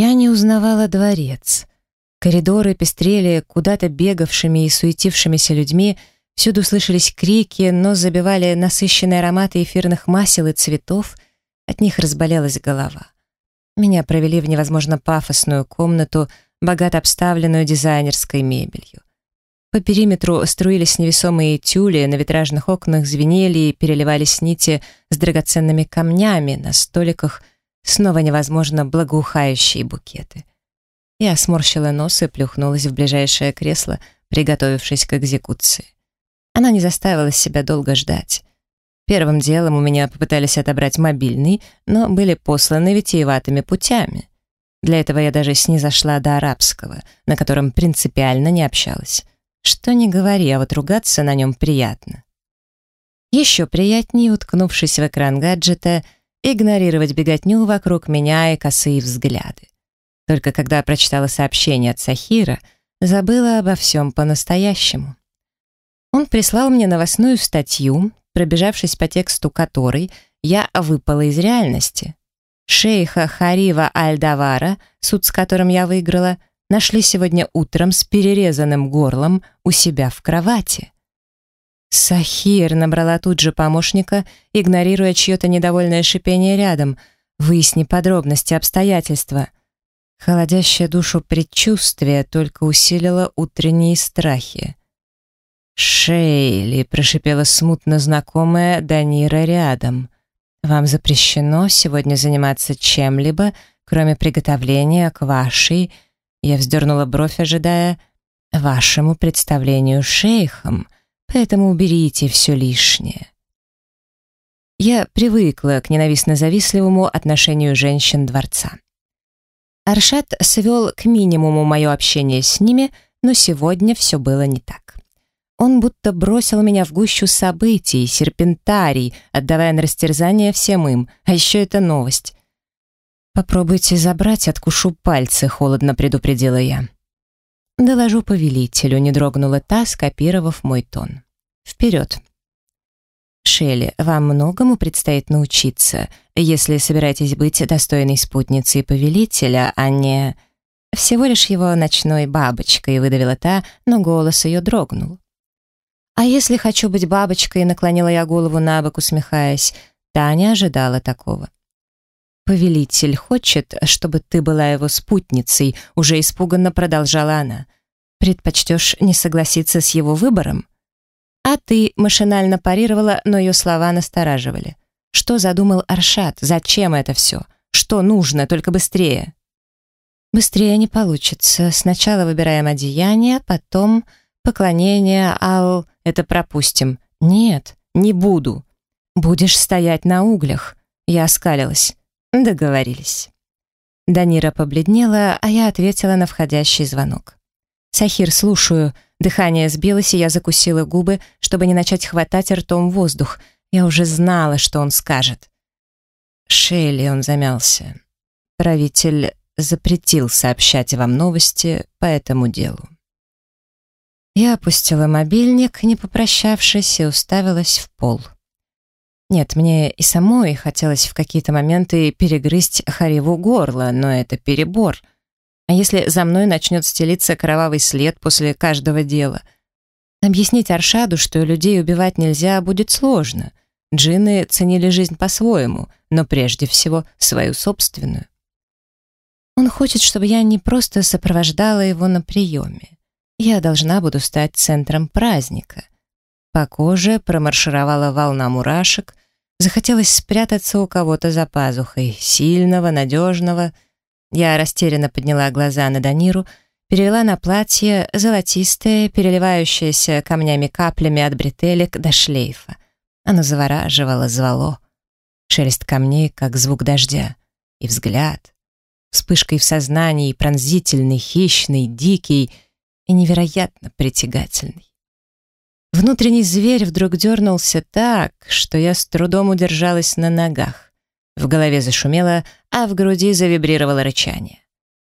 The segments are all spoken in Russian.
Я не узнавала дворец. Коридоры пестрели куда-то бегавшими и суетившимися людьми, всюду слышались крики, но забивали насыщенные ароматы эфирных масел и цветов, от них разболелась голова. Меня провели в невозможно пафосную комнату, богато обставленную дизайнерской мебелью. По периметру струились невесомые тюли, на витражных окнах звенели и переливались нити с драгоценными камнями, на столиках снова невозможно благоухающие букеты. Я сморщила нос и плюхнулась в ближайшее кресло, приготовившись к экзекуции. Она не заставила себя долго ждать. Первым делом у меня попытались отобрать мобильный, но были посланы витиеватыми путями. Для этого я даже снизошла до арабского, на котором принципиально не общалась. Что не говори, а вот ругаться на нем приятно. Еще приятнее, уткнувшись в экран гаджета, игнорировать беготню вокруг меня и косые взгляды. Только когда прочитала сообщение от Сахира, забыла обо всем по-настоящему. Он прислал мне новостную статью, пробежавшись по тексту которой я выпала из реальности. Шейха Харива Аль-Давара, суд с которым я выиграла, нашли сегодня утром с перерезанным горлом у себя в кровати. Сахир набрала тут же помощника, игнорируя чье-то недовольное шипение рядом. «Выясни подробности, обстоятельства». Холодящее душу предчувствие только усилило утренние страхи. «Шейли», — прошипела смутно знакомая Данира рядом. «Вам запрещено сегодня заниматься чем-либо, кроме приготовления к вашей...» Я вздернула бровь, ожидая «вашему представлению шейхом, поэтому уберите все лишнее». Я привыкла к ненавистно-завистливому отношению женщин дворца. Аршат свел к минимуму мое общение с ними, но сегодня все было не так. Он будто бросил меня в гущу событий, серпентарий, отдавая на растерзание всем им, а еще это новость. «Попробуйте забрать, откушу пальцы», — холодно предупредила я. «Доложу повелителю», — не дрогнула та, скопировав мой тон. «Вперед!» Шелли, вам многому предстоит научиться, если собираетесь быть достойной спутницей повелителя, а не... Всего лишь его ночной бабочкой, выдавила та, но голос ее дрогнул. А если хочу быть бабочкой, наклонила я голову на бок, усмехаясь. Таня ожидала такого. «Повелитель хочет, чтобы ты была его спутницей», уже испуганно продолжала она. «Предпочтешь не согласиться с его выбором?» А ты машинально парировала, но ее слова настораживали. Что задумал Аршат? Зачем это все? Что нужно? Только быстрее. Быстрее не получится. Сначала выбираем одеяние, потом поклонение, ал... Это пропустим. Нет, не буду. Будешь стоять на углях. Я оскалилась. Договорились. Данира побледнела, а я ответила на входящий звонок. «Сахир, слушаю», Дыхание сбилось, и я закусила губы, чтобы не начать хватать ртом воздух. Я уже знала, что он скажет. Шелли, он замялся. Правитель запретил сообщать вам новости по этому делу. Я опустила мобильник, не попрощавшись, и уставилась в пол. Нет, мне и самой хотелось в какие-то моменты перегрызть Хариву горло, но это перебор — а если за мной начнет стелиться кровавый след после каждого дела? Объяснить Аршаду, что людей убивать нельзя, будет сложно. Джинны ценили жизнь по-своему, но прежде всего свою собственную. Он хочет, чтобы я не просто сопровождала его на приеме. Я должна буду стать центром праздника. По коже промаршировала волна мурашек, захотелось спрятаться у кого-то за пазухой, сильного, надежного, я растерянно подняла глаза на Даниру, перевела на платье золотистое, переливающееся камнями каплями от бретелек до шлейфа. Оно завораживало, звало. Шелест камней, как звук дождя. И взгляд. Вспышкой в сознании, пронзительный, хищный, дикий и невероятно притягательный. Внутренний зверь вдруг дернулся так, что я с трудом удержалась на ногах. В голове зашумело, а в груди завибрировало рычание.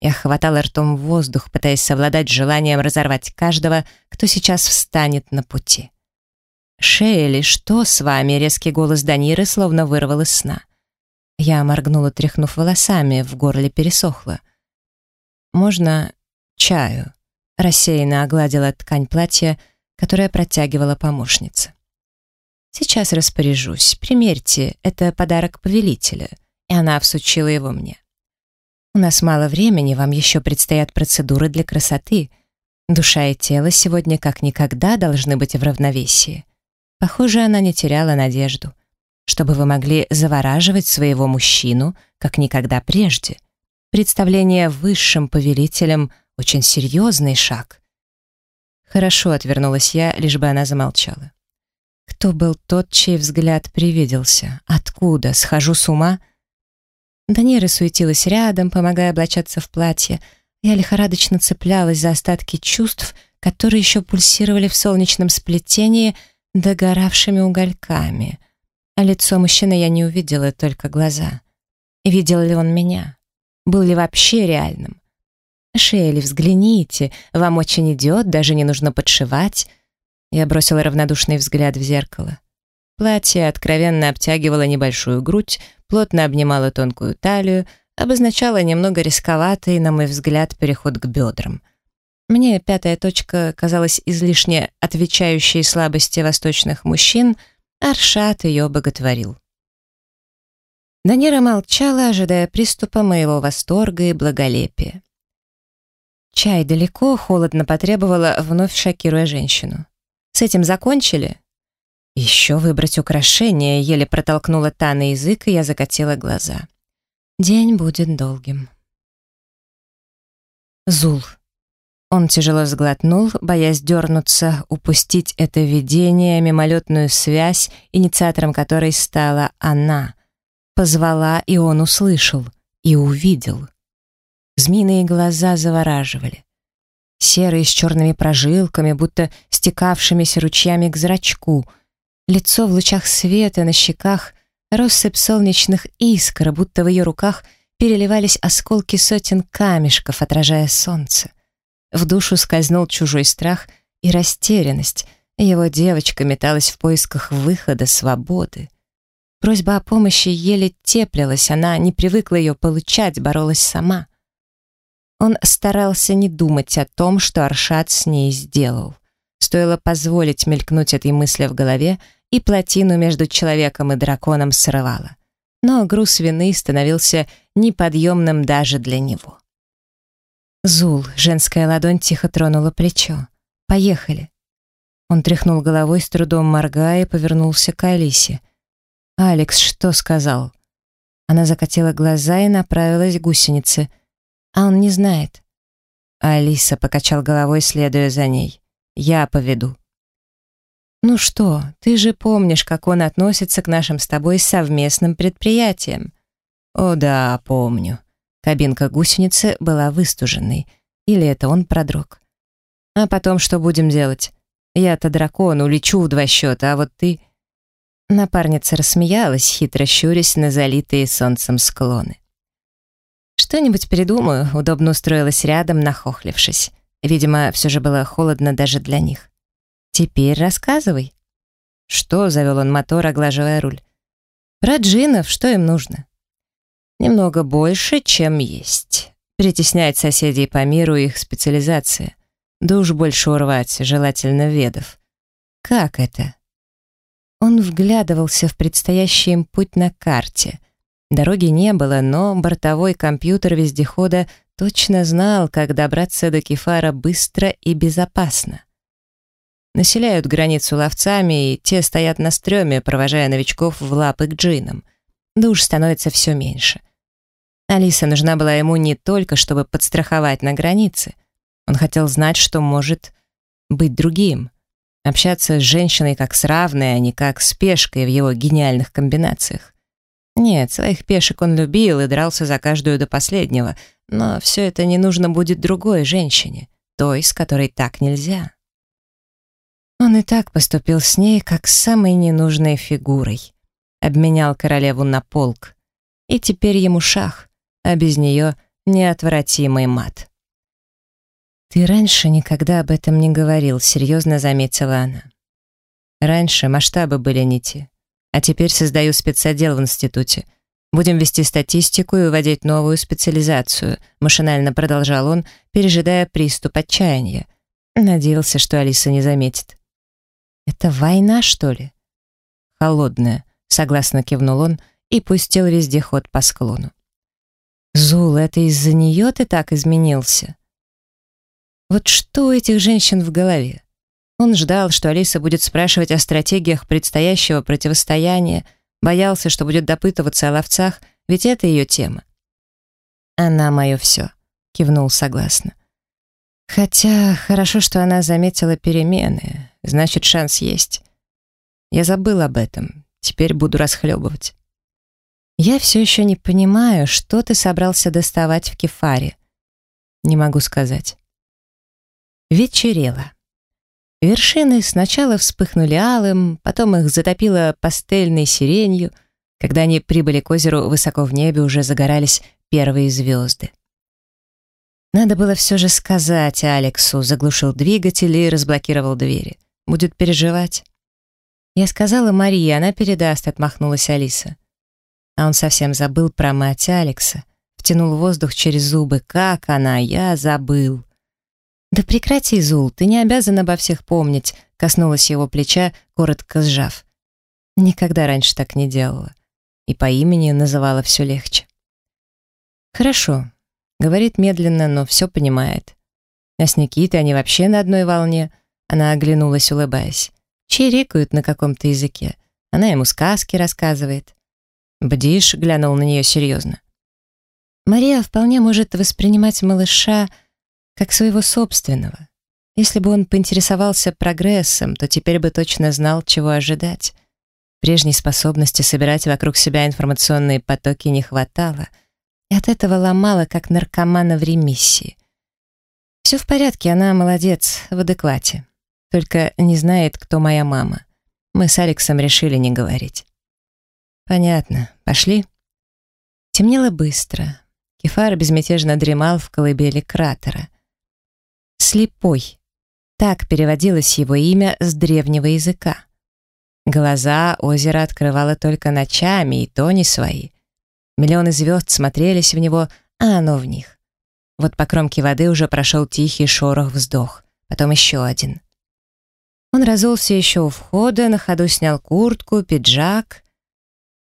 Я хватала ртом воздух, пытаясь совладать желанием разорвать каждого, кто сейчас встанет на пути. «Шейли, что с вами?» — резкий голос Даниры словно вырвал из сна. Я моргнула, тряхнув волосами, в горле пересохло. можно чаю?» Рассеянно огладила ткань платья, которое протягивала помощница. «Сейчас распоряжусь. Примерьте, это подарок повелителя». И она всучила его мне. «У нас мало времени, вам еще предстоят процедуры для красоты. Душа и тело сегодня как никогда должны быть в равновесии». Похоже, она не теряла надежду. Чтобы вы могли завораживать своего мужчину, как никогда прежде. Представление высшим повелителем — очень серьезный шаг. Хорошо, отвернулась я, лишь бы она замолчала. Кто был тот, чей взгляд привиделся? Откуда? Схожу с ума? Данира суетилась рядом, помогая облачаться в платье. Я лихорадочно цеплялась за остатки чувств, которые еще пульсировали в солнечном сплетении догоравшими угольками. А лицо мужчины я не увидела, только глаза. Видел ли он меня? Был ли вообще реальным? «Шейли, взгляните, вам очень идет, даже не нужно подшивать». Я бросила равнодушный взгляд в зеркало. Платье откровенно обтягивало небольшую грудь, плотно обнимало тонкую талию, обозначало немного рисковатый, на мой взгляд, переход к бедрам. Мне пятая точка казалась излишне отвечающей слабости восточных мужчин, Аршат ее боготворил. Данира молчала, ожидая приступа моего восторга и благолепия. Чай далеко, холодно потребовала, вновь шокируя женщину. «С этим закончили?» «Еще выбрать украшение», — еле протолкнула та на язык, и я закатила глаза. «День будет долгим». Зул. Он тяжело сглотнул, боясь дернуться, упустить это видение, мимолетную связь, инициатором которой стала она. Позвала, и он услышал, и увидел. Змеиные глаза завораживали. Серые с черными прожилками, будто стекавшимися ручьями к зрачку. Лицо в лучах света, на щеках россыпь солнечных искр, будто в ее руках переливались осколки сотен камешков, отражая солнце. В душу скользнул чужой страх и растерянность. Его девочка металась в поисках выхода, свободы. Просьба о помощи еле теплилась, она не привыкла ее получать, боролась сама. Он старался не думать о том, что Аршат с ней сделал. Стоило позволить мелькнуть этой мысли в голове, и плотину между человеком и драконом срывало. Но груз вины становился неподъемным даже для него. «Зул», — женская ладонь тихо тронула плечо. «Поехали». Он тряхнул головой, с трудом моргая, повернулся к Алисе. «Алекс что сказал?» Она закатила глаза и направилась к гусенице. «А он не знает». Алиса покачал головой, следуя за ней. «Я поведу». «Ну что, ты же помнишь, как он относится к нашим с тобой совместным предприятиям?» «О да, помню». Кабинка гусеницы была выстуженной. Или это он продрог? А потом что будем делать? Я-то дракон, улечу в два счета, а вот ты... Напарница рассмеялась, хитро щурясь на залитые солнцем склоны. «Что-нибудь придумаю», — удобно устроилась рядом, нахохлившись. Видимо, все же было холодно даже для них. «Теперь рассказывай». «Что?» — завел он мотор, оглаживая руль. «Про джинов, что им нужно?» Немного больше, чем есть. Притеснять соседей по миру их специализация. Душ больше урвать, желательно ведов. Как это? Он вглядывался в предстоящий им путь на карте. Дороги не было, но бортовой компьютер вездехода точно знал, как добраться до Кефара быстро и безопасно. Населяют границу ловцами, и те стоят на стреме, провожая новичков в лапы к джинам. Душ становится все меньше. Алиса нужна была ему не только, чтобы подстраховать на границе. Он хотел знать, что может быть другим. Общаться с женщиной как с равной, а не как с пешкой в его гениальных комбинациях. Нет, своих пешек он любил и дрался за каждую до последнего, но все это не нужно будет другой женщине, той, с которой так нельзя. Он и так поступил с ней, как с самой ненужной фигурой. Обменял королеву на полк. И теперь ему шах а без нее неотвратимый мат. «Ты раньше никогда об этом не говорил», — серьезно заметила она. «Раньше масштабы были не те, а теперь создаю спецотдел в институте. Будем вести статистику и выводить новую специализацию», машинально продолжал он, пережидая приступ отчаяния. Надеялся, что Алиса не заметит. «Это война, что ли?» «Холодная», — согласно кивнул он и пустил вездеход по склону. «Зул, это из-за нее ты так изменился?» Вот что у этих женщин в голове? Он ждал, что Алиса будет спрашивать о стратегиях предстоящего противостояния, боялся, что будет допытываться о ловцах, ведь это ее тема. «Она мое все», — кивнул согласно. «Хотя хорошо, что она заметила перемены, значит, шанс есть. Я забыл об этом, теперь буду расхлебывать». «Я все еще не понимаю, что ты собрался доставать в кефаре». «Не могу сказать». Вечерело. Вершины сначала вспыхнули алым, потом их затопило пастельной сиренью. Когда они прибыли к озеру, высоко в небе уже загорались первые звезды. Надо было все же сказать Алексу, заглушил двигатель и разблокировал двери. Будет переживать. Я сказала Марии, она передаст, отмахнулась Алиса. А он совсем забыл про мать Алекса. Втянул воздух через зубы. Как она? Я забыл. «Да прекрати, Зул, ты не обязан обо всех помнить», коснулась его плеча, коротко сжав. Никогда раньше так не делала. И по имени называла все легче. «Хорошо», — говорит медленно, но все понимает. А с Никитой они вообще на одной волне. Она оглянулась, улыбаясь. Чирикают на каком-то языке. Она ему сказки рассказывает. Бдиш глянул на нее серьезно. Мария вполне может воспринимать малыша как своего собственного. Если бы он поинтересовался прогрессом, то теперь бы точно знал, чего ожидать. Прежней способности собирать вокруг себя информационные потоки не хватало, и от этого ломала, как наркомана в ремиссии. Все в порядке, она молодец, в адеквате. Только не знает, кто моя мама. Мы с Алексом решили не говорить. Понятно. Пошли? Темнело быстро. Кефар безмятежно дремал в колыбели кратера. Слепой. Так переводилось его имя с древнего языка. Глаза озеро открывало только ночами, и то не свои. Миллионы звезд смотрелись в него, а оно в них. Вот по кромке воды уже прошел тихий шорох-вздох, потом еще один. Он разулся еще у входа, на ходу снял куртку, пиджак.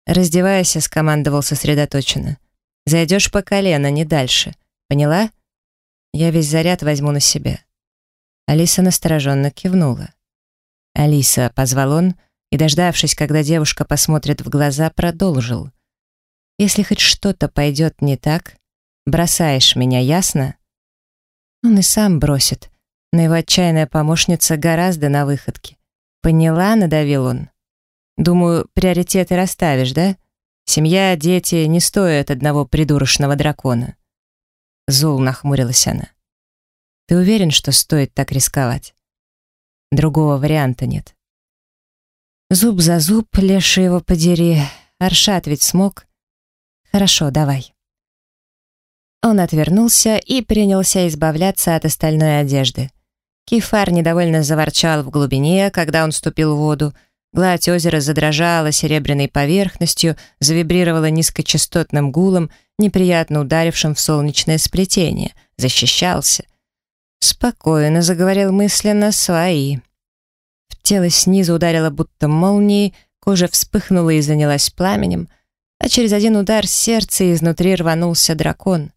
Раздеваясь, скомандовал сосредоточенно. «Зайдешь по колено, не дальше. Поняла?» Я весь заряд возьму на себя». Алиса настороженно кивнула. «Алиса», — позвал он, и, дождавшись, когда девушка посмотрит в глаза, продолжил. «Если хоть что-то пойдет не так, бросаешь меня, ясно?» Он и сам бросит, но его отчаянная помощница гораздо на выходке. «Поняла?» — надавил он. «Думаю, приоритеты расставишь, да? Семья, дети не стоят одного придурочного дракона». Зул нахмурилась она. Ты уверен, что стоит так рисковать? Другого варианта нет. Зуб за зуб, леший его подери. Аршат ведь смог. Хорошо, давай. Он отвернулся и принялся избавляться от остальной одежды. Кефар недовольно заворчал в глубине, когда он ступил в воду. Гладь озера задрожала серебряной поверхностью, завибрировала низкочастотным гулом, неприятно ударившим в солнечное сплетение. Защищался. «Спокойно», — заговорил мысленно, — «свои». В тело снизу ударило будто молнией, кожа вспыхнула и занялась пламенем, а через один удар сердца изнутри рванулся дракон.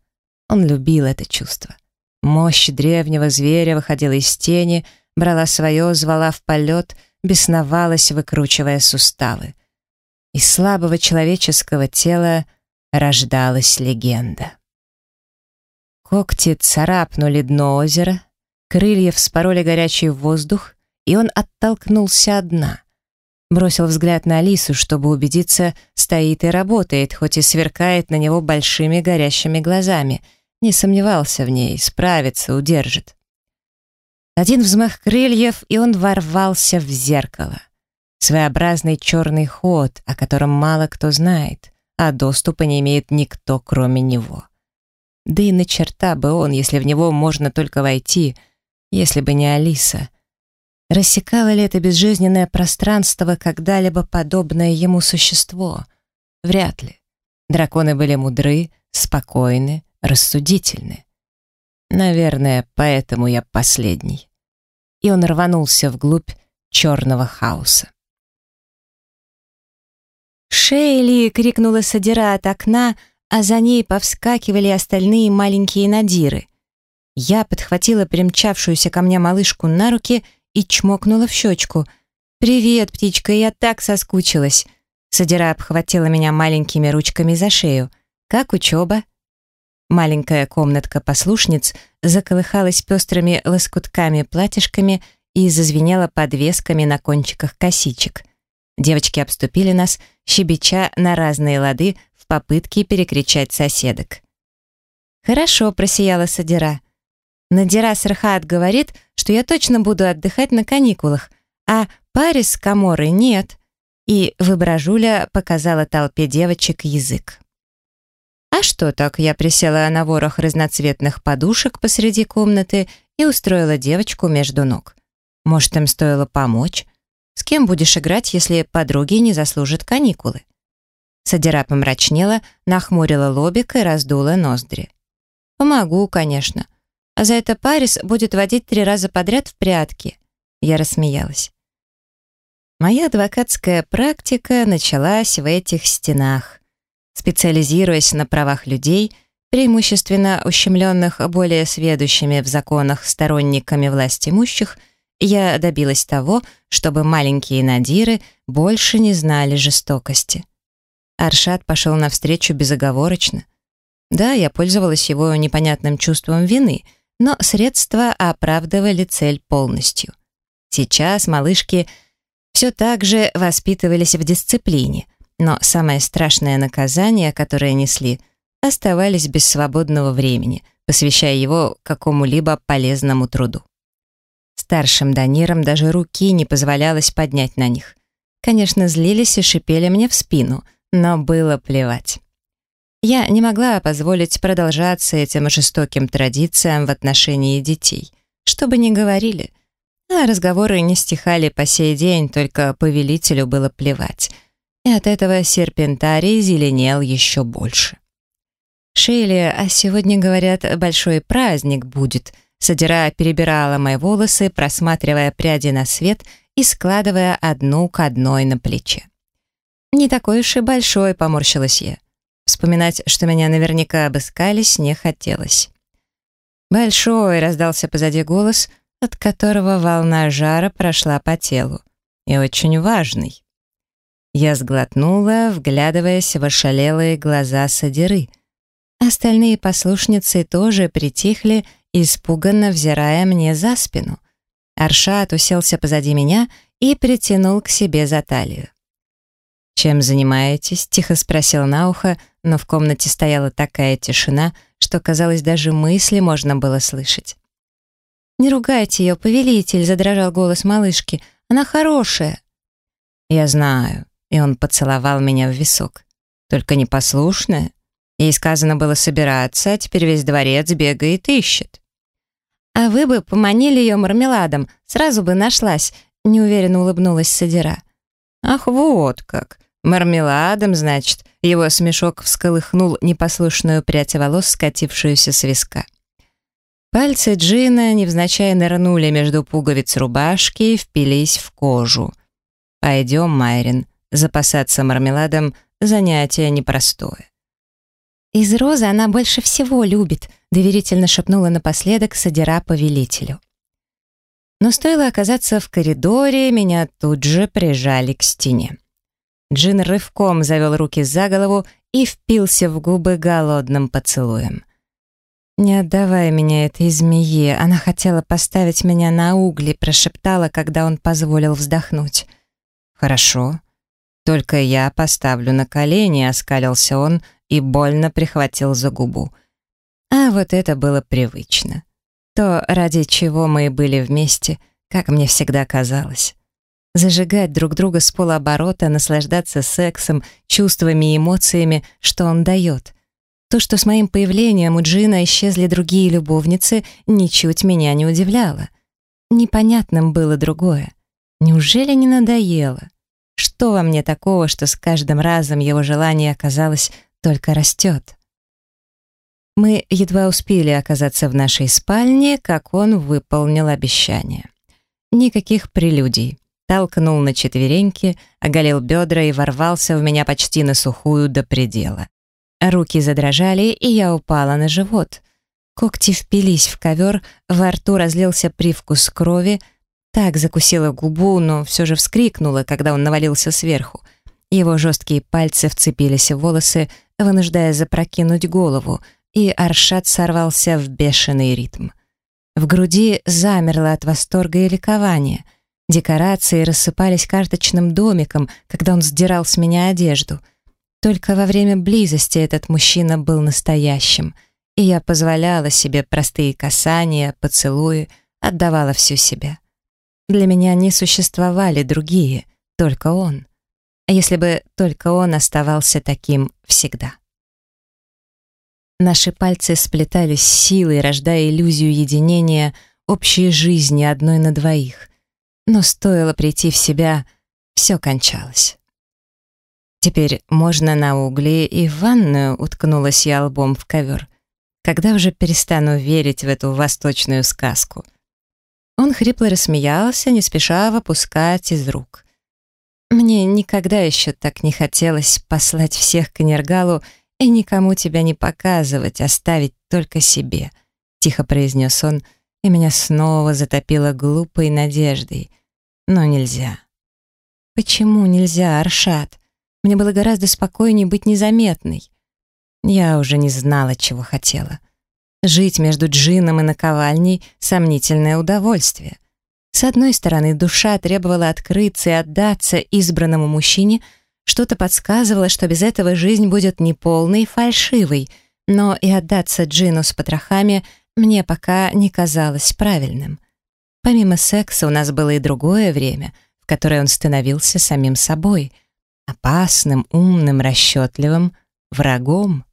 Он любил это чувство. Мощь древнего зверя выходила из тени, брала свое, звала в полет, бесновалась, выкручивая суставы. Из слабого человеческого тела рождалась легенда. Когти царапнули дно озера, крылья вспороли горячий воздух, и он оттолкнулся от дна. Бросил взгляд на Алису, чтобы убедиться, стоит и работает, хоть и сверкает на него большими горящими глазами. Не сомневался в ней, справится, удержит. Один взмах крыльев, и он ворвался в зеркало. Своеобразный черный ход, о котором мало кто знает а доступа не имеет никто, кроме него. Да и на черта бы он, если в него можно только войти, если бы не Алиса. Рассекало ли это безжизненное пространство когда-либо подобное ему существо? Вряд ли. Драконы были мудры, спокойны, рассудительны. Наверное, поэтому я последний. И он рванулся вглубь черного хаоса. «Шейли!» — крикнула Садира от окна, а за ней повскакивали остальные маленькие надиры. Я подхватила примчавшуюся ко мне малышку на руки и чмокнула в щечку. «Привет, птичка, я так соскучилась!» Садира обхватила меня маленькими ручками за шею. «Как учеба?» Маленькая комнатка послушниц заколыхалась пестрыми лоскутками-платьишками и зазвенела подвесками на кончиках косичек. Девочки обступили нас, щебеча на разные лады в попытке перекричать соседок. «Хорошо», — просияла Садира. «Надира Сархаат говорит, что я точно буду отдыхать на каникулах, а Парис с Каморой нет». И Выбражуля показала толпе девочек язык. А что так, я присела на ворох разноцветных подушек посреди комнаты и устроила девочку между ног. Может, им стоило помочь? С кем будешь играть, если подруги не заслужат каникулы? Садира помрачнела, нахмурила лобик и раздула ноздри. «Помогу, конечно. А за это Парис будет водить три раза подряд в прятки». Я рассмеялась. Моя адвокатская практика началась в этих стенах. Специализируясь на правах людей, преимущественно ущемленных более сведущими в законах сторонниками власть имущих, я добилась того, чтобы маленькие надиры больше не знали жестокости. Аршат пошел навстречу безоговорочно. Да, я пользовалась его непонятным чувством вины, но средства оправдывали цель полностью. Сейчас малышки все так же воспитывались в дисциплине — но самое страшное наказание, которое несли, оставались без свободного времени, посвящая его какому-либо полезному труду. Старшим Данирам даже руки не позволялось поднять на них. Конечно, злились и шипели мне в спину, но было плевать. Я не могла позволить продолжаться этим жестоким традициям в отношении детей. Что бы ни говорили. А разговоры не стихали по сей день, только повелителю было плевать — и от этого серпентарий зеленел еще больше. «Шейли, а сегодня, говорят, большой праздник будет», Садира перебирала мои волосы, просматривая пряди на свет и складывая одну к одной на плече. «Не такой уж и большой», — поморщилась я. Вспоминать, что меня наверняка обыскались, не хотелось. «Большой», — раздался позади голос, от которого волна жара прошла по телу. «И очень важный». Я сглотнула, вглядываясь в ошалелые глаза Садиры. Остальные послушницы тоже притихли, испуганно взирая мне за спину. Аршат уселся позади меня и притянул к себе за талию. «Чем занимаетесь?» — тихо спросил на ухо, но в комнате стояла такая тишина, что, казалось, даже мысли можно было слышать. «Не ругайте ее, повелитель!» — задрожал голос малышки. «Она хорошая!» «Я знаю и он поцеловал меня в висок. Только непослушная. Ей сказано было собираться, а теперь весь дворец бегает и ищет. «А вы бы поманили ее мармеладом, сразу бы нашлась», — неуверенно улыбнулась Садира. «Ах, вот как! Мармеладом, значит?» Его смешок всколыхнул непослушную прядь волос, скатившуюся с виска. Пальцы Джина невзначай нырнули между пуговиц рубашки и впились в кожу. «Пойдем, Майрин», Запасаться мармеладом — занятие непростое. «Из розы она больше всего любит», — доверительно шепнула напоследок Садира повелителю. Но стоило оказаться в коридоре, меня тут же прижали к стене. Джин рывком завел руки за голову и впился в губы голодным поцелуем. «Не отдавай меня этой змее, она хотела поставить меня на угли», прошептала, когда он позволил вздохнуть. «Хорошо, «Только я поставлю на колени», — оскалился он и больно прихватил за губу. А вот это было привычно. То, ради чего мы были вместе, как мне всегда казалось. Зажигать друг друга с полуоборота, наслаждаться сексом, чувствами и эмоциями, что он дает. То, что с моим появлением у Джина исчезли другие любовницы, ничуть меня не удивляло. Непонятным было другое. Неужели не надоело? Что во мне такого, что с каждым разом его желание оказалось только растет. Мы едва успели оказаться в нашей спальне, как он выполнил обещание. Никаких прелюдий. Толкнул на четвереньки, оголил бедра и ворвался в меня почти на сухую до предела. Руки задрожали, и я упала на живот. Когти впились в ковер, во рту разлился привкус крови, так закусила губу, но все же вскрикнула, когда он навалился сверху. Его жесткие пальцы вцепились в волосы, вынуждая запрокинуть голову, и Аршат сорвался в бешеный ритм. В груди замерло от восторга и ликования. Декорации рассыпались карточным домиком, когда он сдирал с меня одежду. Только во время близости этот мужчина был настоящим, и я позволяла себе простые касания, поцелуи, отдавала всю себя. Для меня не существовали другие, только он. А если бы только он оставался таким всегда. Наши пальцы сплетались силой, рождая иллюзию единения, общей жизни одной на двоих. Но стоило прийти в себя, все кончалось. Теперь можно на угли и в ванную, уткнулась я лбом в ковер. Когда уже перестану верить в эту восточную сказку — он хрипло рассмеялся, не спеша выпускать из рук. «Мне никогда еще так не хотелось послать всех к Энергалу и никому тебя не показывать, оставить только себе», — тихо произнес он, и меня снова затопило глупой надеждой. «Но нельзя». «Почему нельзя, Аршат? Мне было гораздо спокойнее быть незаметной». Я уже не знала, чего хотела. Жить между джином и наковальней — сомнительное удовольствие. С одной стороны, душа требовала открыться и отдаться избранному мужчине, что-то подсказывало, что без этого жизнь будет неполной и фальшивой, но и отдаться джину с потрохами мне пока не казалось правильным. Помимо секса у нас было и другое время, в которое он становился самим собой, опасным, умным, расчетливым, врагом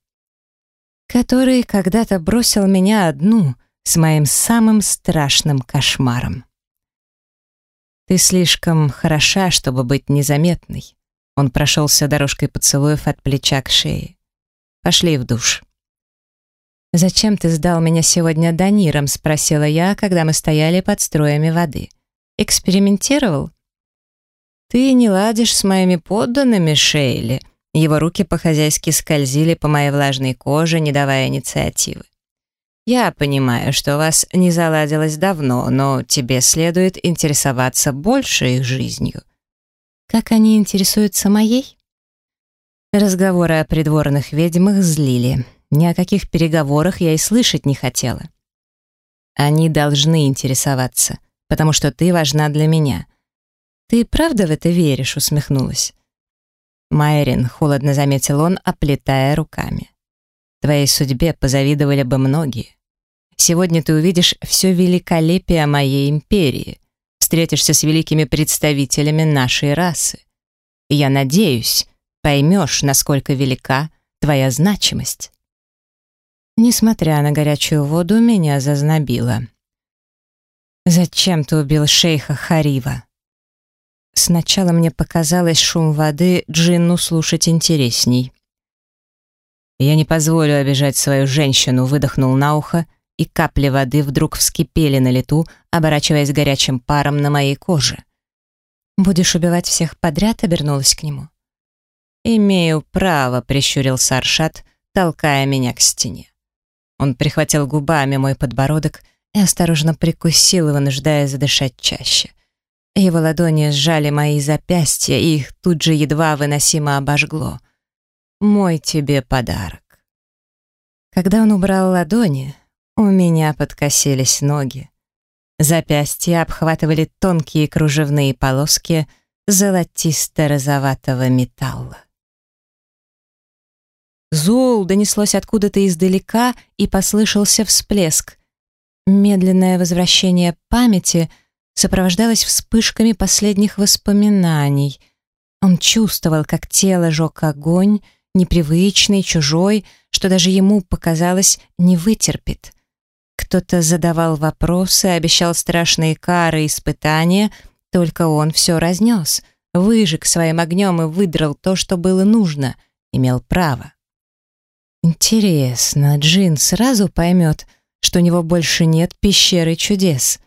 который когда-то бросил меня одну с моим самым страшным кошмаром. «Ты слишком хороша, чтобы быть незаметной». Он прошелся дорожкой поцелуев от плеча к шее. «Пошли в душ». «Зачем ты сдал меня сегодня Даниром?» — спросила я, когда мы стояли под строями воды. «Экспериментировал?» «Ты не ладишь с моими подданными, Шейли», его руки по-хозяйски скользили по моей влажной коже, не давая инициативы. «Я понимаю, что у вас не заладилось давно, но тебе следует интересоваться больше их жизнью». «Как они интересуются моей?» Разговоры о придворных ведьмах злили. Ни о каких переговорах я и слышать не хотела. «Они должны интересоваться, потому что ты важна для меня». «Ты правда в это веришь?» — усмехнулась. Майрин, холодно заметил он, оплетая руками. Твоей судьбе позавидовали бы многие. Сегодня ты увидишь все великолепие моей империи, встретишься с великими представителями нашей расы. И я надеюсь, поймешь, насколько велика твоя значимость. Несмотря на горячую воду, меня зазнобило. «Зачем ты убил шейха Харива?» Сначала мне показалось шум воды Джинну слушать интересней. «Я не позволю обижать свою женщину», — выдохнул на ухо, и капли воды вдруг вскипели на лету, оборачиваясь горячим паром на моей коже. «Будешь убивать всех подряд?» — обернулась к нему. «Имею право», — прищурил Саршат, толкая меня к стене. Он прихватил губами мой подбородок и осторожно прикусил, вынуждая задышать чаще — его ладони сжали мои запястья, и их тут же едва выносимо обожгло. «Мой тебе подарок». Когда он убрал ладони, у меня подкосились ноги. Запястья обхватывали тонкие кружевные полоски золотисто-розоватого металла. Зул донеслось откуда-то издалека, и послышался всплеск. Медленное возвращение памяти — сопровождалась вспышками последних воспоминаний. Он чувствовал, как тело жег огонь, непривычный, чужой, что даже ему показалось не вытерпит. Кто-то задавал вопросы, обещал страшные кары и испытания, только он все разнес, выжег своим огнем и выдрал то, что было нужно, имел право. Интересно, Джин сразу поймет, что у него больше нет пещеры чудес.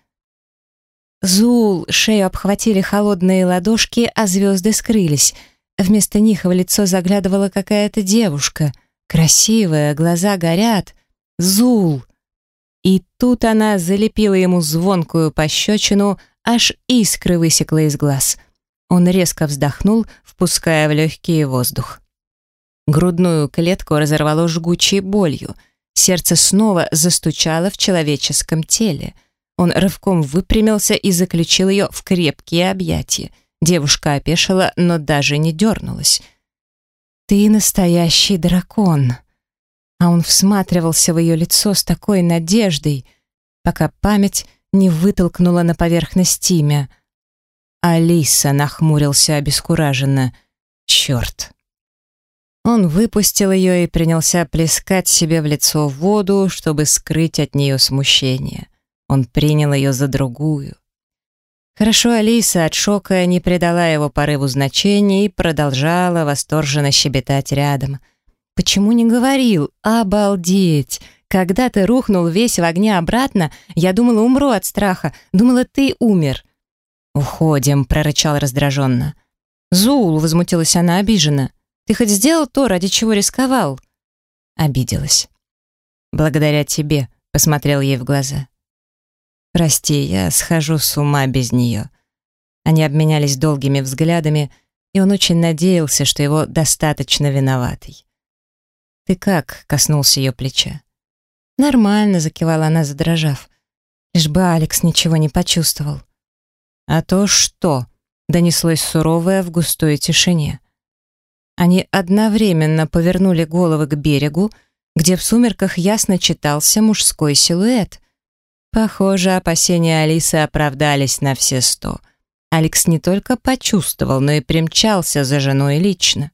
Зул, шею обхватили холодные ладошки, а звезды скрылись. Вместо них в лицо заглядывала какая-то девушка. Красивая, глаза горят. Зул! И тут она залепила ему звонкую пощечину, аж искры высекла из глаз. Он резко вздохнул, впуская в легкий воздух. Грудную клетку разорвало жгучей болью. Сердце снова застучало в человеческом теле. Он рывком выпрямился и заключил ее в крепкие объятия. Девушка опешила, но даже не дернулась. «Ты настоящий дракон!» А он всматривался в ее лицо с такой надеждой, пока память не вытолкнула на поверхность имя. Алиса нахмурился обескураженно. «Черт!» Он выпустил ее и принялся плескать себе в лицо воду, чтобы скрыть от нее смущение. Он принял ее за другую. Хорошо Алиса от шока не придала его порыву значения и продолжала восторженно щебетать рядом. «Почему не говорил? Обалдеть! Когда ты рухнул весь в огне обратно, я думала, умру от страха. Думала, ты умер». «Уходим», — прорычал раздраженно. «Зул», — возмутилась она обиженно. Ты хоть сделал то, ради чего рисковал?» Обиделась. «Благодаря тебе», — посмотрел ей в глаза. «Прости, я схожу с ума без нее». Они обменялись долгими взглядами, и он очень надеялся, что его достаточно виноватый. «Ты как?» — коснулся ее плеча. «Нормально», — закивала она, задрожав. Лишь бы Алекс ничего не почувствовал. «А то что?» — донеслось суровое в густой тишине. Они одновременно повернули головы к берегу, где в сумерках ясно читался мужской силуэт. Похоже, опасения Алисы оправдались на все сто. Алекс не только почувствовал, но и примчался за женой лично.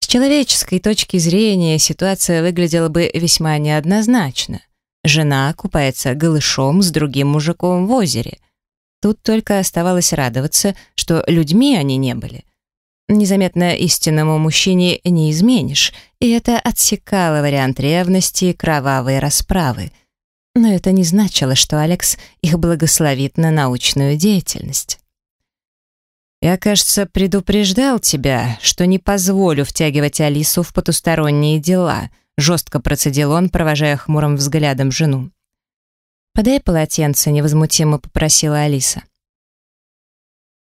С человеческой точки зрения ситуация выглядела бы весьма неоднозначно. Жена купается голышом с другим мужиком в озере. Тут только оставалось радоваться, что людьми они не были — Незаметно истинному мужчине не изменишь, и это отсекало вариант ревности и кровавой расправы. Но это не значило, что Алекс их благословит на научную деятельность. «Я, кажется, предупреждал тебя, что не позволю втягивать Алису в потусторонние дела», жестко процедил он, провожая хмурым взглядом жену. «Подай полотенце», — невозмутимо попросила Алиса.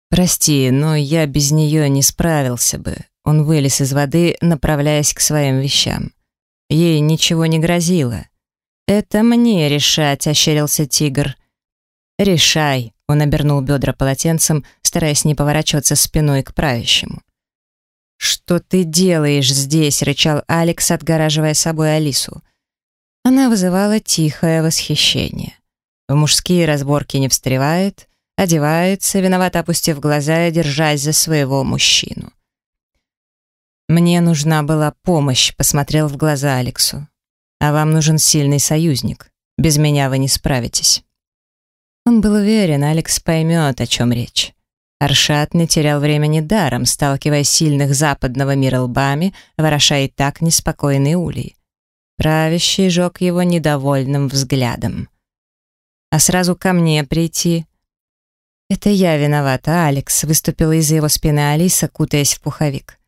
«Прости, но я без нее не справился бы». Он вылез из воды, направляясь к своим вещам. Ей ничего не грозило. «Это мне решать», — ощерился тигр. «Решай», — он обернул бедра полотенцем, стараясь не поворачиваться спиной к правящему. «Что ты делаешь здесь?» — рычал Алекс, отгораживая собой Алису. Она вызывала тихое восхищение. В мужские разборки не встревает, одевается, виновато опустив глаза и держась за своего мужчину. «Мне нужна была помощь», — посмотрел в глаза Алексу. «А вам нужен сильный союзник. Без меня вы не справитесь». Он был уверен, Алекс поймет, о чем речь. Аршат не терял времени даром, сталкивая сильных западного мира лбами, вороша и так неспокойный улей. Правящий жег его недовольным взглядом. «А сразу ко мне прийти?» «Это я виновата, Алекс», — выступила из-за его спины Алиса, кутаясь в пуховик.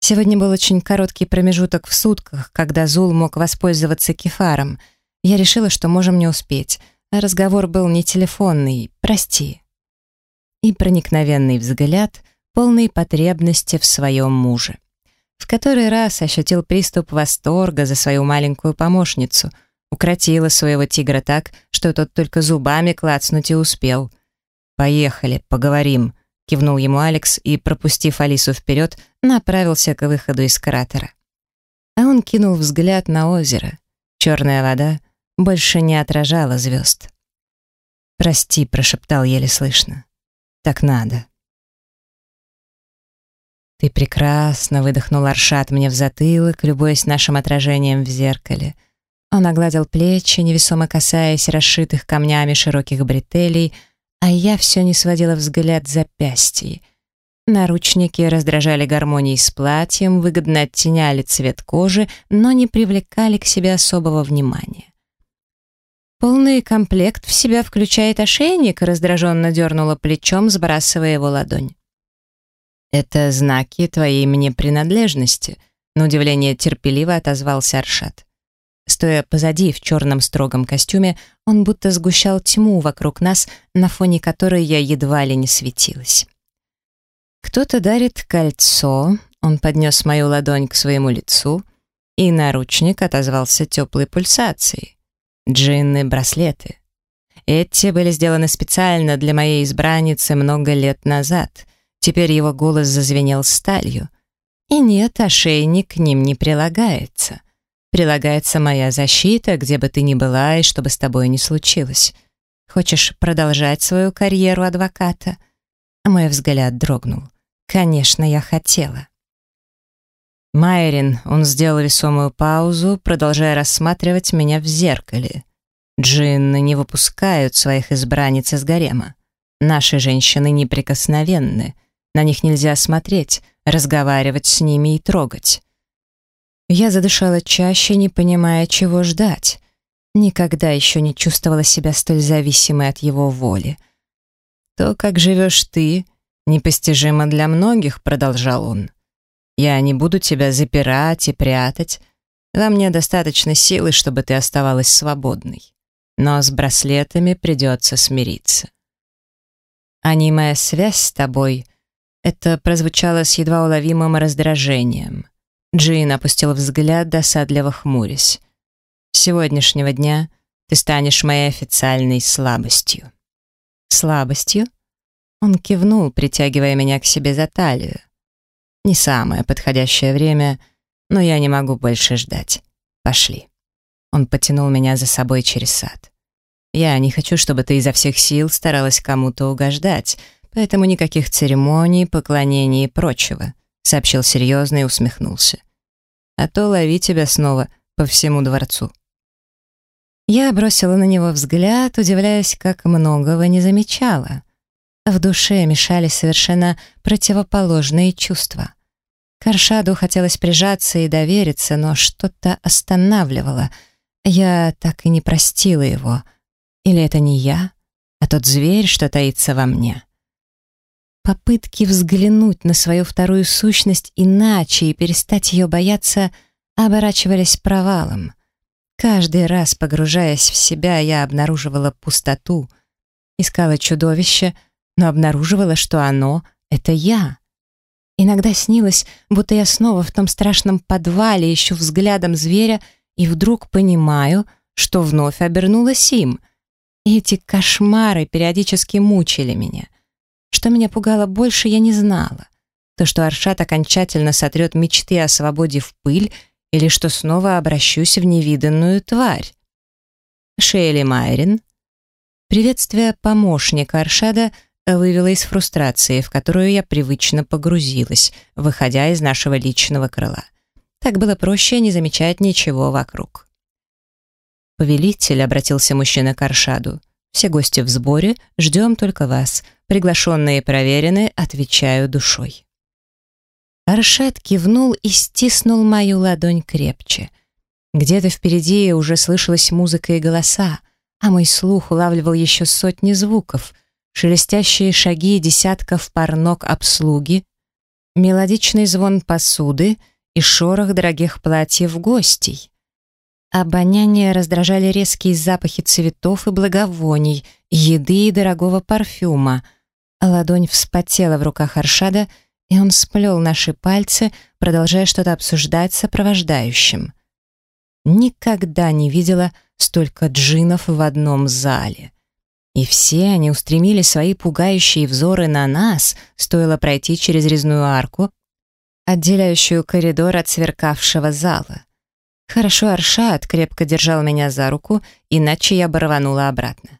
Сегодня был очень короткий промежуток в сутках, когда Зул мог воспользоваться кефаром. Я решила, что можем не успеть, разговор был не телефонный, прости. И проникновенный взгляд, полный потребности в своем муже. В который раз ощутил приступ восторга за свою маленькую помощницу, укротила своего тигра так, что тот только зубами клацнуть и успел — «Поехали, поговорим», — кивнул ему Алекс и, пропустив Алису вперед, направился к выходу из кратера. А он кинул взгляд на озеро. Черная вода больше не отражала звезд. «Прости», — прошептал еле слышно. «Так надо». «Ты прекрасно», — выдохнул Аршат мне в затылок, любуясь нашим отражением в зеркале. Он огладил плечи, невесомо касаясь расшитых камнями широких бретелей, а я все не сводила взгляд запястья. Наручники раздражали гармонией с платьем, выгодно оттеняли цвет кожи, но не привлекали к себе особого внимания. «Полный комплект в себя включает ошейник», раздраженно дернула плечом, сбрасывая его ладонь. «Это знаки твоей мне принадлежности», на удивление терпеливо отозвался Аршат. Стоя позади в черном строгом костюме, он будто сгущал тьму вокруг нас, на фоне которой я едва ли не светилась. Кто-то дарит кольцо, он поднес мою ладонь к своему лицу, и наручник отозвался теплой пульсацией. Джинны браслеты. Эти были сделаны специально для моей избранницы много лет назад. Теперь его голос зазвенел сталью. И нет, ошейник к ним не прилагается. Прилагается моя защита, где бы ты ни была и что бы с тобой ни случилось. Хочешь продолжать свою карьеру адвоката? Мой взгляд дрогнул. Конечно, я хотела. Майрин, он сделал весомую паузу, продолжая рассматривать меня в зеркале. Джинны не выпускают своих избранниц из гарема. Наши женщины неприкосновенны. На них нельзя смотреть, разговаривать с ними и трогать. Я задышала чаще, не понимая, чего ждать. Никогда еще не чувствовала себя столь зависимой от его воли. То, как живешь ты, «Непостижимо для многих», — продолжал он. «Я не буду тебя запирать и прятать. Во мне достаточно силы, чтобы ты оставалась свободной. Но с браслетами придется смириться». «Они моя связь с тобой», — это прозвучало с едва уловимым раздражением. Джин опустил взгляд, досадливо хмурясь. «С сегодняшнего дня ты станешь моей официальной слабостью». «Слабостью?» Он кивнул, притягивая меня к себе за талию. Не самое подходящее время, но я не могу больше ждать. Пошли. Он потянул меня за собой через сад. Я не хочу, чтобы ты изо всех сил старалась кому-то угождать, поэтому никаких церемоний, поклонений и прочего, сообщил серьезно и усмехнулся. А то лови тебя снова по всему дворцу. Я бросила на него взгляд, удивляясь, как многого не замечала. В душе мешали совершенно противоположные чувства. К Аршаду хотелось прижаться и довериться, но что-то останавливало. Я так и не простила его. Или это не я, а тот зверь, что таится во мне? Попытки взглянуть на свою вторую сущность иначе и перестать ее бояться оборачивались провалом. Каждый раз, погружаясь в себя, я обнаруживала пустоту, искала чудовище — но обнаруживала, что оно — это я. Иногда снилось, будто я снова в том страшном подвале ищу взглядом зверя и вдруг понимаю, что вновь обернулась им. Эти кошмары периодически мучили меня. Что меня пугало больше, я не знала. То, что Аршат окончательно сотрет мечты о свободе в пыль, или что снова обращусь в невиданную тварь. Шейли Майрин. Приветствие помощника Аршада — вывела из фрустрации, в которую я привычно погрузилась, выходя из нашего личного крыла. Так было проще не замечать ничего вокруг. «Повелитель», — обратился мужчина к Аршаду, — «все гости в сборе, ждем только вас. Приглашенные проверены, отвечаю душой». Аршад кивнул и стиснул мою ладонь крепче. Где-то впереди уже слышалась музыка и голоса, а мой слух улавливал еще сотни звуков — шелестящие шаги десятков пар ног обслуги, мелодичный звон посуды и шорох дорогих платьев гостей. Обоняние раздражали резкие запахи цветов и благовоний, еды и дорогого парфюма. Ладонь вспотела в руках Аршада, и он сплел наши пальцы, продолжая что-то обсуждать с сопровождающим. Никогда не видела столько джинов в одном зале. И все они устремили свои пугающие взоры на нас, стоило пройти через резную арку, отделяющую коридор от сверкавшего зала. Хорошо Аршат крепко держал меня за руку, иначе я бы рванула обратно.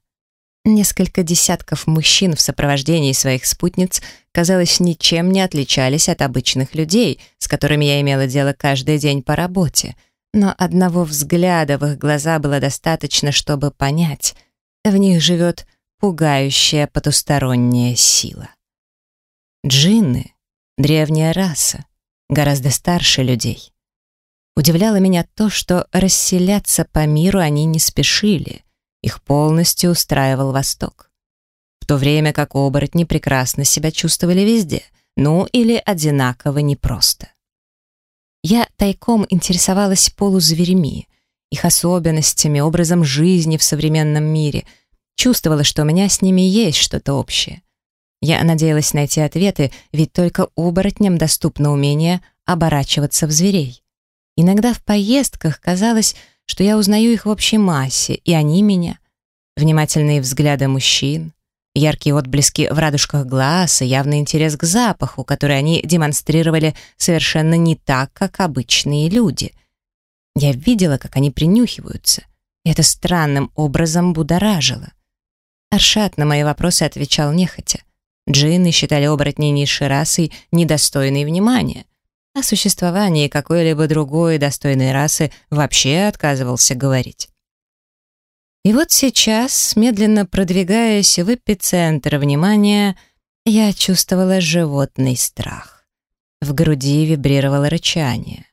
Несколько десятков мужчин в сопровождении своих спутниц, казалось, ничем не отличались от обычных людей, с которыми я имела дело каждый день по работе. Но одного взгляда в их глаза было достаточно, чтобы понять — в них живет пугающая потусторонняя сила. Джинны древняя раса, гораздо старше людей. Удивляло меня то, что расселяться по миру они не спешили, их полностью устраивал Восток. В то время как оборотни прекрасно себя чувствовали везде, ну или одинаково непросто. Я тайком интересовалась полузверями, их особенностями, образом жизни в современном мире, чувствовала, что у меня с ними есть что-то общее. Я надеялась найти ответы, ведь только оборотням доступно умение оборачиваться в зверей. Иногда в поездках казалось, что я узнаю их в общей массе, и они меня. Внимательные взгляды мужчин, яркие отблески в радужках глаз и явный интерес к запаху, который они демонстрировали совершенно не так, как обычные люди. Я видела, как они принюхиваются, и это странным образом будоражило. Аршат на мои вопросы отвечал нехотя. Джинны считали оборотней низшей расой недостойной внимания. О существовании какой-либо другой достойной расы вообще отказывался говорить. И вот сейчас, медленно продвигаясь в эпицентр внимания, я чувствовала животный страх. В груди вибрировало рычание.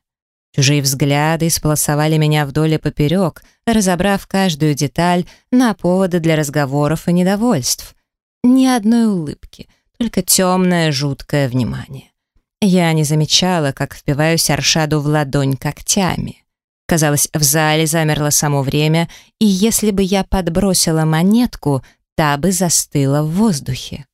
Чужие взгляды сполосовали меня вдоль и поперек, разобрав каждую деталь на поводы для разговоров и недовольств. Ни одной улыбки, только темное жуткое внимание. Я не замечала, как впиваюсь Аршаду в ладонь когтями. Казалось, в зале замерло само время, и если бы я подбросила монетку, та бы застыла в воздухе.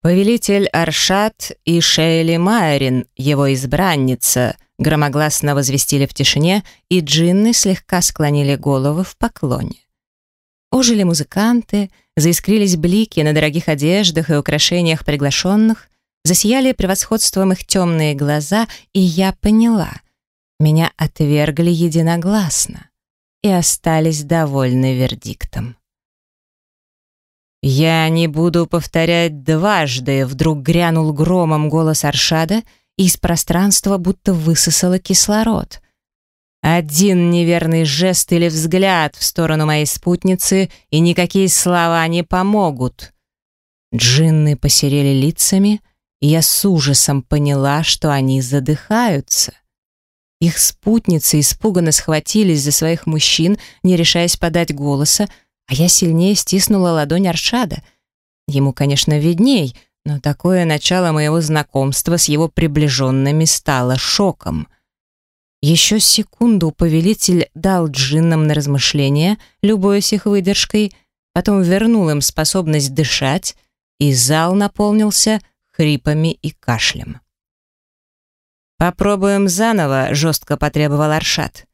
«Повелитель Аршат и Шейли Майрин, его избранница», громогласно возвестили в тишине, и джинны слегка склонили головы в поклоне. Ожили музыканты, заискрились блики на дорогих одеждах и украшениях приглашенных, засияли превосходством их темные глаза, и я поняла — меня отвергли единогласно и остались довольны вердиктом. «Я не буду повторять дважды», — вдруг грянул громом голос Аршада, и из пространства будто высосало кислород. Один неверный жест или взгляд в сторону моей спутницы, и никакие слова не помогут. Джинны посерели лицами, я с ужасом поняла, что они задыхаются. Их спутницы испуганно схватились за своих мужчин, не решаясь подать голоса, а я сильнее стиснула ладонь Аршада. Ему, конечно, видней, но такое начало моего знакомства с его приближенными стало шоком. Еще секунду повелитель дал джиннам на размышление, любуясь их выдержкой, потом вернул им способность дышать, и зал наполнился хрипами и кашлем. «Попробуем заново», — жестко потребовал Аршат.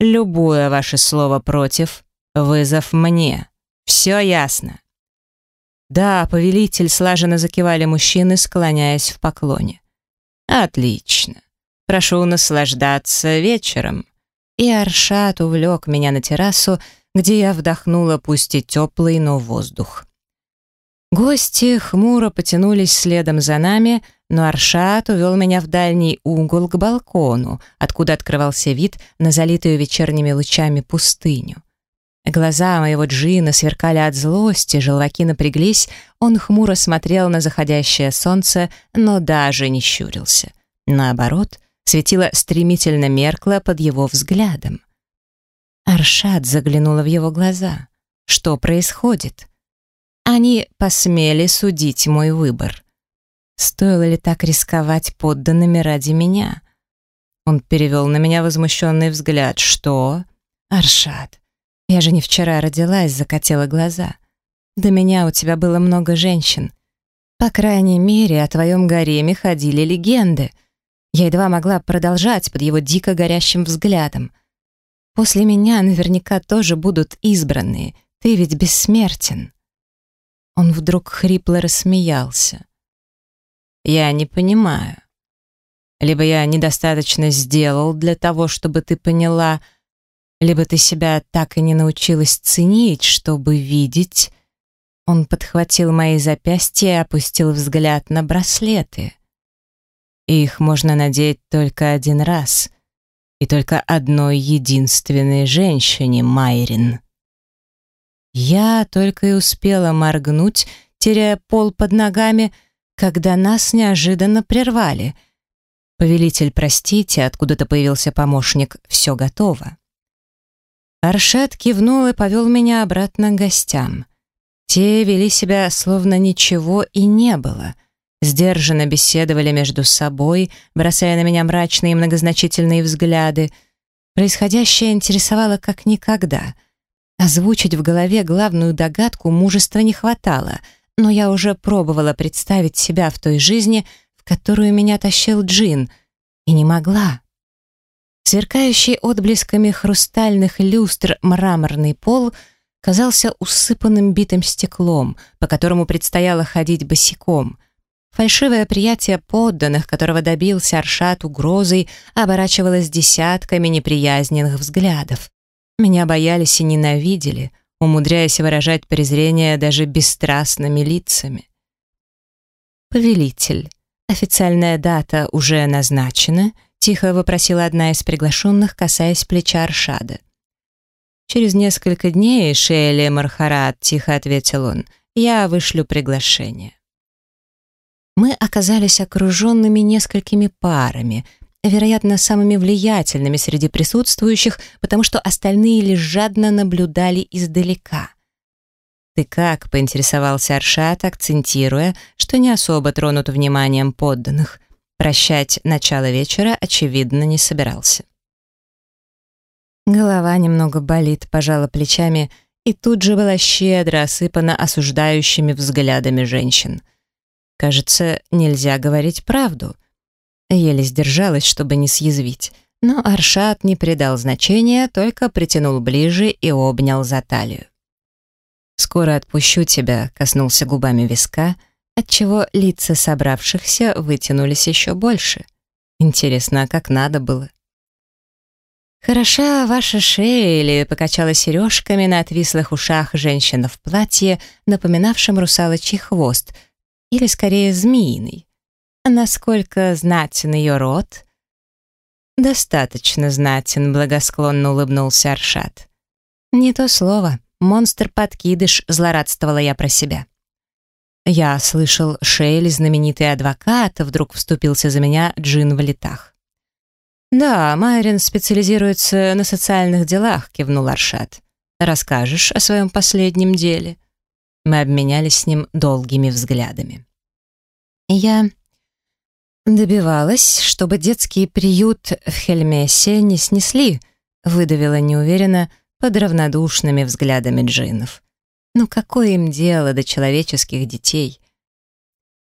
«Любое ваше слово против — вызов мне. Все ясно». «Да, повелитель», — слаженно закивали мужчины, склоняясь в поклоне. «Отлично. Прошу наслаждаться вечером». И Аршат увлек меня на террасу, где я вдохнула пусть и теплый, но воздух. Гости хмуро потянулись следом за нами, но Аршат увел меня в дальний угол к балкону, откуда открывался вид на залитую вечерними лучами пустыню. Глаза моего джина сверкали от злости, желваки напряглись, он хмуро смотрел на заходящее солнце, но даже не щурился. Наоборот, светило стремительно меркло под его взглядом. Аршат заглянула в его глаза. Что происходит? Они посмели судить мой выбор. Стоило ли так рисковать подданными ради меня? Он перевел на меня возмущенный взгляд. «Что?» «Аршат, я же не вчера родилась», — закатила глаза. «До меня у тебя было много женщин. По крайней мере, о твоем гареме ходили легенды. Я едва могла продолжать под его дико горящим взглядом. После меня наверняка тоже будут избранные. Ты ведь бессмертен». Он вдруг хрипло рассмеялся. Я не понимаю. Либо я недостаточно сделал для того, чтобы ты поняла, либо ты себя так и не научилась ценить, чтобы видеть. Он подхватил мои запястья и опустил взгляд на браслеты. Их можно надеть только один раз. И только одной единственной женщине, Майрин. Я только и успела моргнуть, теряя пол под ногами, когда нас неожиданно прервали. «Повелитель, простите, откуда-то появился помощник, все готово». Аршат кивнул и повел меня обратно к гостям. Те вели себя, словно ничего и не было. Сдержанно беседовали между собой, бросая на меня мрачные и многозначительные взгляды. Происходящее интересовало как никогда. Озвучить в голове главную догадку мужества не хватало, но я уже пробовала представить себя в той жизни, в которую меня тащил Джин, и не могла. Сверкающий отблесками хрустальных люстр мраморный пол казался усыпанным битым стеклом, по которому предстояло ходить босиком. Фальшивое приятие подданных, которого добился Аршат угрозой, оборачивалось десятками неприязненных взглядов. Меня боялись и ненавидели, умудряясь выражать презрение даже бесстрастными лицами. «Повелитель, официальная дата уже назначена», Тихо вопросила одна из приглашенных, касаясь плеча Аршада. «Через несколько дней, Шейли Мархарат», — тихо ответил он, — «я вышлю приглашение». Мы оказались окруженными несколькими парами, вероятно, самыми влиятельными среди присутствующих, потому что остальные лишь жадно наблюдали издалека. «Ты как?» — поинтересовался Аршат, акцентируя, что не особо тронут вниманием подданных. Прощать начало вечера, очевидно, не собирался. Голова немного болит, пожала плечами и тут же была щедро осыпана осуждающими взглядами женщин. Кажется, нельзя говорить правду. Еле сдержалась, чтобы не съязвить, но Аршат не придал значения, только притянул ближе и обнял за талию. «Скоро отпущу тебя», — коснулся губами виска — отчего лица собравшихся вытянулись еще больше. Интересно, а как надо было? «Хороша ваша шея» или покачала сережками на отвислых ушах женщина в платье, напоминавшем русалочий хвост, или скорее змеиный. Насколько знатен ее рот? «Достаточно знатен», — благосклонно улыбнулся Аршат. «Не то слово. Монстр-подкидыш», — злорадствовала я про себя. Я слышал, Шейли, знаменитый адвокат, вдруг вступился за меня Джин в летах. «Да, Майрин специализируется на социальных делах», — кивнул Аршат. «Расскажешь о своем последнем деле?» Мы обменялись с ним долгими взглядами. Я добивалась, чтобы детский приют в Хельмесе не снесли, выдавила неуверенно под равнодушными взглядами джинов. Ну какое им дело до человеческих детей?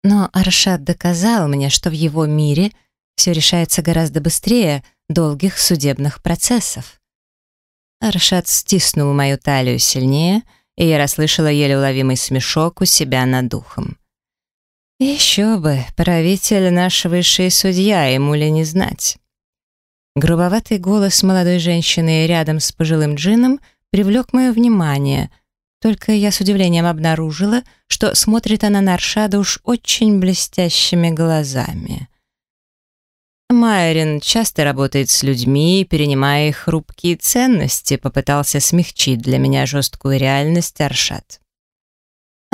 Но Аршад доказал мне, что в его мире все решается гораздо быстрее долгих судебных процессов. Аршад стиснул мою талию сильнее, и я расслышала еле уловимый смешок у себя над духом. Еще бы, правитель наш высший судья, ему ли не знать. Грубоватый голос молодой женщины рядом с пожилым джином привлек мое внимание — только я с удивлением обнаружила, что смотрит она на Аршада уж очень блестящими глазами. Майрин часто работает с людьми, перенимая их хрупкие ценности, попытался смягчить для меня жесткую реальность Аршад.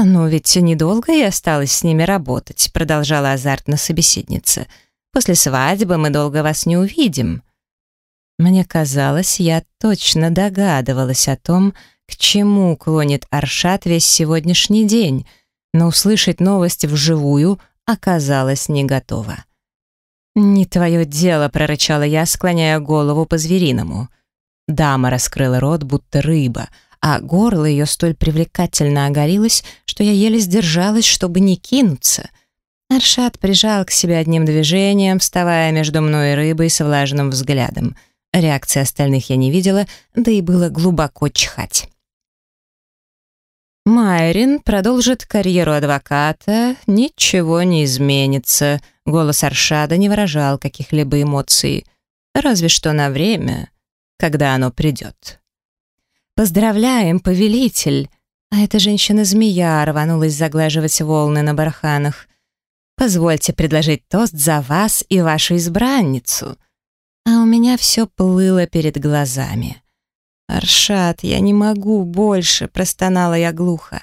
«Ну ведь недолго я осталась с ними работать», продолжала азартно собеседница. «После свадьбы мы долго вас не увидим». Мне казалось, я точно догадывалась о том, к чему клонит Аршат весь сегодняшний день, но услышать новость вживую оказалось не готова. «Не твое дело», — прорычала я, склоняя голову по-звериному. Дама раскрыла рот, будто рыба, а горло ее столь привлекательно оголилось, что я еле сдержалась, чтобы не кинуться. Аршат прижал к себе одним движением, вставая между мной и рыбой с влажным взглядом. Реакции остальных я не видела, да и было глубоко чихать. Майрин продолжит карьеру адвоката, ничего не изменится. Голос Аршада не выражал каких-либо эмоций, разве что на время, когда оно придет. «Поздравляем, повелитель!» А эта женщина-змея рванулась заглаживать волны на барханах. «Позвольте предложить тост за вас и вашу избранницу». А у меня все плыло перед глазами. «Аршат, я не могу больше», — простонала я глухо.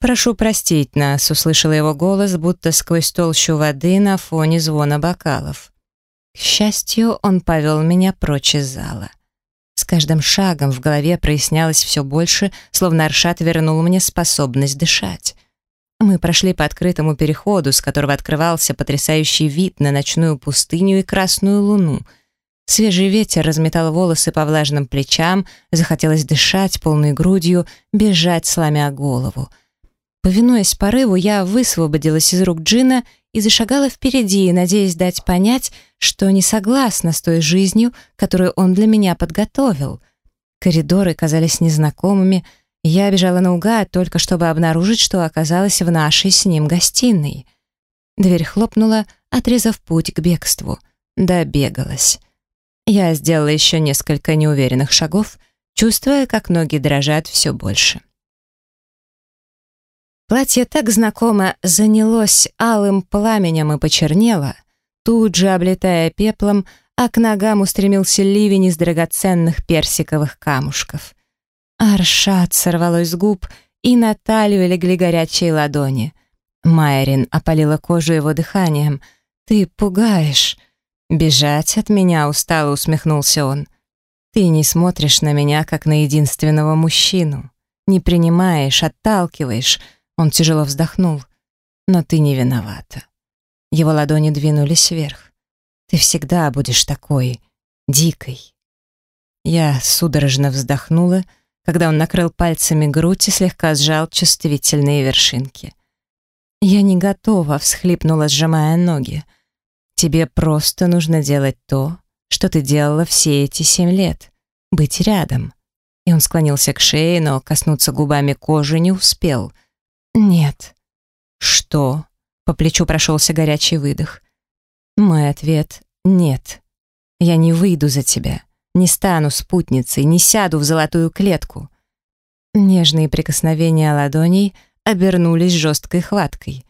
«Прошу простить нас», — услышала его голос, будто сквозь толщу воды на фоне звона бокалов. К счастью, он повел меня прочь из зала. С каждым шагом в голове прояснялось все больше, словно Аршат вернул мне способность дышать. Мы прошли по открытому переходу, с которого открывался потрясающий вид на ночную пустыню и красную луну. Свежий ветер разметал волосы по влажным плечам, захотелось дышать полной грудью, бежать, сломя голову — Повинуясь порыву, я высвободилась из рук Джина и зашагала впереди, надеясь дать понять, что не согласна с той жизнью, которую он для меня подготовил. Коридоры казались незнакомыми, я бежала наугад, только чтобы обнаружить, что оказалась в нашей с ним гостиной. Дверь хлопнула, отрезав путь к бегству. Добегалась. Я сделала еще несколько неуверенных шагов, чувствуя, как ноги дрожат все больше. Платье так знакомо занялось алым пламенем и почернело, тут же облетая пеплом, а к ногам устремился ливень из драгоценных персиковых камушков. Аршат сорвалось с губ, и на талию легли горячие ладони. Майрин опалила кожу его дыханием. «Ты пугаешь!» «Бежать от меня устало», — усмехнулся он. «Ты не смотришь на меня, как на единственного мужчину. Не принимаешь, отталкиваешь». Он тяжело вздохнул. «Но ты не виновата». Его ладони двинулись вверх. «Ты всегда будешь такой, дикой». Я судорожно вздохнула, когда он накрыл пальцами грудь и слегка сжал чувствительные вершинки. «Я не готова», — всхлипнула, сжимая ноги. «Тебе просто нужно делать то, что ты делала все эти семь лет. Быть рядом». И он склонился к шее, но коснуться губами кожи не успел — «Нет». «Что?» — по плечу прошелся горячий выдох. Мой ответ — нет. Я не выйду за тебя, не стану спутницей, не сяду в золотую клетку. Нежные прикосновения ладоней обернулись жесткой хваткой.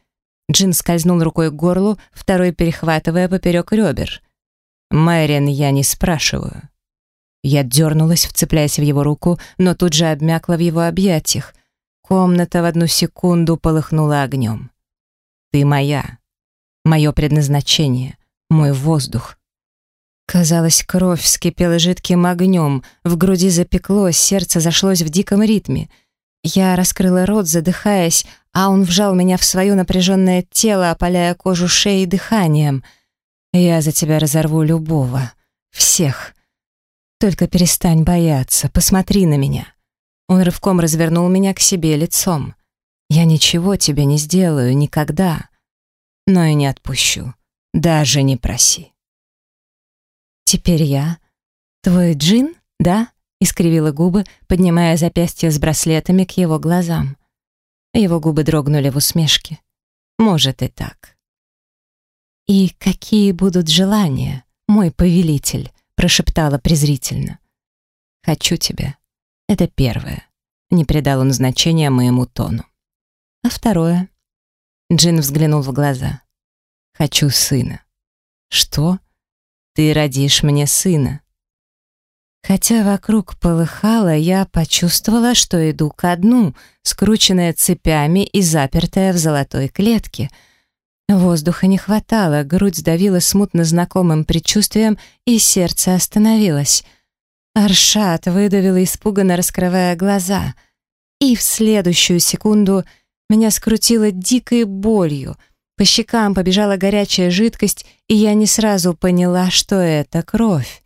Джин скользнул рукой к горлу, второй перехватывая поперек ребер. «Мэрин, я не спрашиваю». Я дернулась, вцепляясь в его руку, но тут же обмякла в его объятиях. Комната в одну секунду полыхнула огнем. «Ты моя. Мое предназначение. Мой воздух». Казалось, кровь вскипела жидким огнем, в груди запеклось, сердце зашлось в диком ритме. Я раскрыла рот, задыхаясь, а он вжал меня в свое напряженное тело, опаляя кожу шеи дыханием. «Я за тебя разорву любого. Всех. Только перестань бояться, посмотри на меня». Он рывком развернул меня к себе лицом. «Я ничего тебе не сделаю никогда, но и не отпущу. Даже не проси». «Теперь я твой джин, да?» — искривила губы, поднимая запястье с браслетами к его глазам. Его губы дрогнули в усмешке. «Может и так». «И какие будут желания, мой повелитель?» — прошептала презрительно. «Хочу тебя. Это первое. Не придал он значения моему тону. А второе. Джин взглянул в глаза. Хочу сына. Что? Ты родишь мне сына. Хотя вокруг полыхало, я почувствовала, что иду ко дну, скрученная цепями и запертая в золотой клетке. Воздуха не хватало, грудь сдавила смутно знакомым предчувствием, и сердце остановилось — Аршат выдавила испуганно, раскрывая глаза. И в следующую секунду меня скрутило дикой болью. По щекам побежала горячая жидкость, и я не сразу поняла, что это кровь.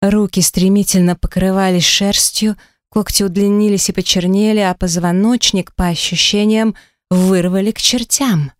Руки стремительно покрывались шерстью, когти удлинились и почернели, а позвоночник, по ощущениям, вырвали к чертям.